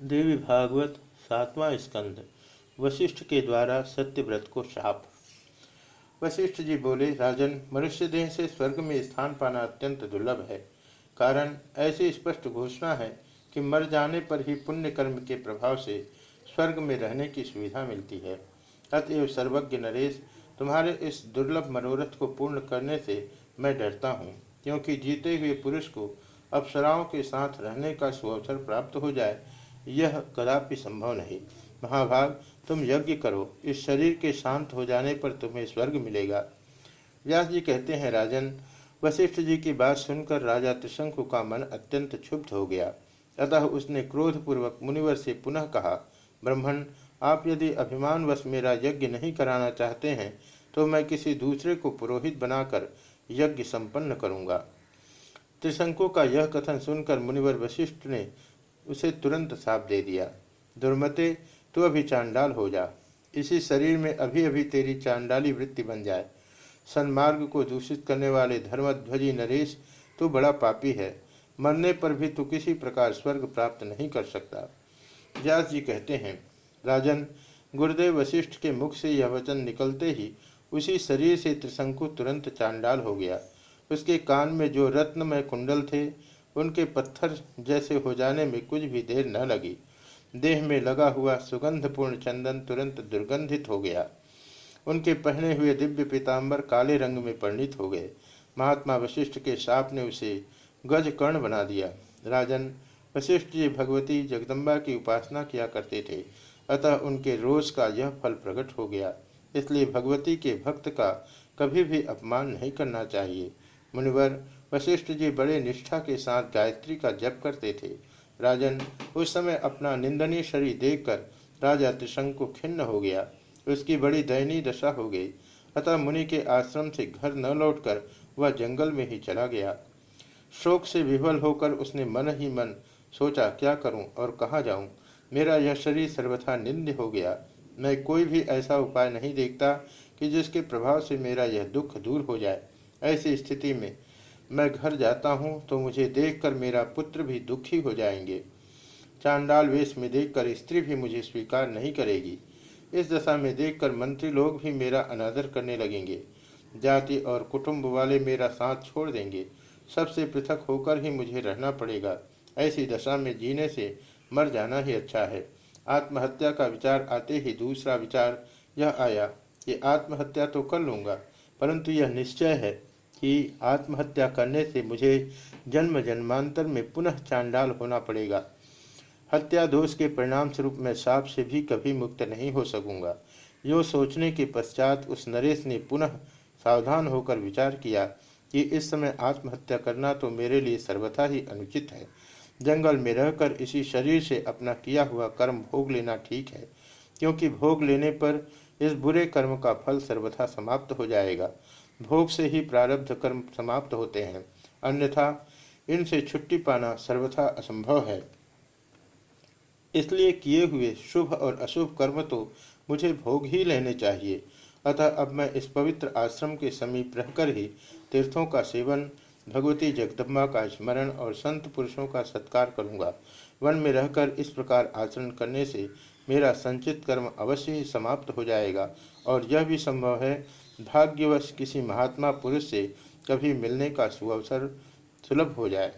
देवी भागवत सातवां स्कंद, वशिष्ठ के द्वारा सत्यव्रत को शाप वशिष्ठ जी बोले, राजन, मनुष्य देह से स्वर्ग में स्थान पाना अत्यंत दुर्लभ है। कारण ऐसी स्पष्ट घोषणा है कि मर जाने पर ही पुण्य कर्म के प्रभाव से स्वर्ग में रहने की सुविधा मिलती है। अतएव सर्वज्ञ नरेश, तुम्हारे इस दुर्लभ मनोरथ को पूर्ण करने से मैं डरता हूँ, क्योंकि जीते हुए पुरुष को अप्सराओं के साथ रहने का सुअवसर प्राप्त हो जाए यह कदापि संभव नहीं। महाभाग, तुम यज्ञ करो। इस शरीर के शांत हो जाने पर तुम्हें स्वर्ग मिलेगा। व्यास जी कहते हैं, राजन, वशिष्ठ जी की बात सुनकर राजा त्रिशंकु का मन अत्यंत क्षुब्ध हो गया। अतः उसने क्रोधपूर्वक मुनिवर से पुनः कहा, ब्रह्मण, आप यदि अभिमानवश मेरा यज्ञ नहीं कराना चाहते हैं तो मैं किसी दूसरे को पुरोहित बनाकर यज्ञ संपन्न करूँगा। त्रिशंकु का यह कथन सुनकर मुनिवर वशिष्ठ ने उसे तुरंत साप दे दिया। दुर्मते, तू अभी चांडाल हो जा। इसी शरीर में अभी अभी तेरी चांडाली वृत्ति बन जाए। सन्मार्ग को दूषित करने वाले धर्मध्वजी नरेश, तू बड़ा पापी है। मरने पर भी तू किसी प्रकार स्वर्ग प्राप्त नहीं कर सकता। व्यास जी कहते हैं, राजन, गुरुदेव वशिष्ठ के मुख से यह वचन निकलते ही उसी शरीर से त्रिशंकु तुरंत चांडाल हो गया। उसके कान में जो रत्नमय कुंडल थे उनके पत्थर जैसे हो जाने में कुछ भी देर न लगी। देह में लगा हुआ सुगंधपूर्ण चंदन तुरंत दुर्गंधित हो गया। उनके पहने हुए दिव्य पीताम्बर काले रंग में परिणित हो गए। महात्मा वशिष्ठ के साप ने उसे गज कर्ण बना दिया। राजन वशिष्ठ जी भगवती जगदम्बा की उपासना किया करते थे। अतः उनके रोज का यह फल प्रकट हो गया। इसलिए भगवती के भक्त का कभी भी अपमान नहीं करना चाहिए। मुनिवर वशिष्ठ जी बड़े निष्ठा के साथ गायत्री का जप करते थे। राजन उस समय अपना निंदनीय शरीर देखकर राजा त्रिशंकु खिन्न हो गया। उसकी बड़ी दयनीय दशा हो गई। अतः मुनि के आश्रम से घर न लौटकर वह जंगल में ही चला गया। शोक से विवल होकर उसने मन ही मन सोचा, क्या करूँ और कहाँ जाऊँ? मेरा यह शरीर सर्वथा निंद हो गया। मैं कोई भी ऐसा उपाय नहीं देखता कि जिसके प्रभाव से मेरा यह दुख दूर हो जाए। ऐसी स्थिति में मैं घर जाता हूँ तो मुझे देखकर मेरा पुत्र भी दुखी हो जाएँगे। चांडाल वेश में देखकर स्त्री भी मुझे स्वीकार नहीं करेगी। इस दशा में देखकर मंत्री लोग भी मेरा अनादर करने लगेंगे। जाति और कुटुंब वाले मेरा साथ छोड़ देंगे। सबसे पृथक होकर ही मुझे रहना पड़ेगा। ऐसी दशा में जीने से मर जाना ही अच्छा है। आत्महत्या का विचार आते ही दूसरा विचार यह आया कि आत्महत्या तो कर लूँगा, परंतु यह निश्चय है कि आत्महत्या करने से मुझे जन्म जन्मांतर में पुनः चांडाल होना पड़ेगा। हत्या दोष के परिणाम स्वरूप मैं साप से भी कभी मुक्त नहीं हो सकूँगा। यो सोचने के पश्चात उस नरेश ने पुनः सावधान होकर विचार किया कि इस समय आत्महत्या करना तो मेरे लिए सर्वथा ही अनुचित है। जंगल में रहकर इसी शरीर से अपना किया हुआ कर्म भोग लेना ठीक है, क्योंकि भोग लेने पर इस बुरे कर्म का फल सर्वथा समाप्त हो जाएगा। भोग से ही प्रारब्ध कर्म समाप्त होते हैं। अन्यथा इनसे छुट्टी पाना सर्वथा असंभव है। इसलिए किए हुए शुभ और अशुभ कर्म तो मुझे भोग ही लेने चाहिए। अतः अब मैं इस पवित्र आश्रम के समीप रहकर ही तीर्थों का सेवन भगवती जगदम्बा का स्मरण और संत पुरुषों का सत्कार करूँगा। वन में रहकर इस प्रकार आचरण करने से मेरा संचित कर्म अवश्य ही समाप्त हो जाएगा और यह भी संभव है, भाग्यवश किसी महात्मा पुरुष से कभी मिलने का सुअवसर सुलभ हो जाए।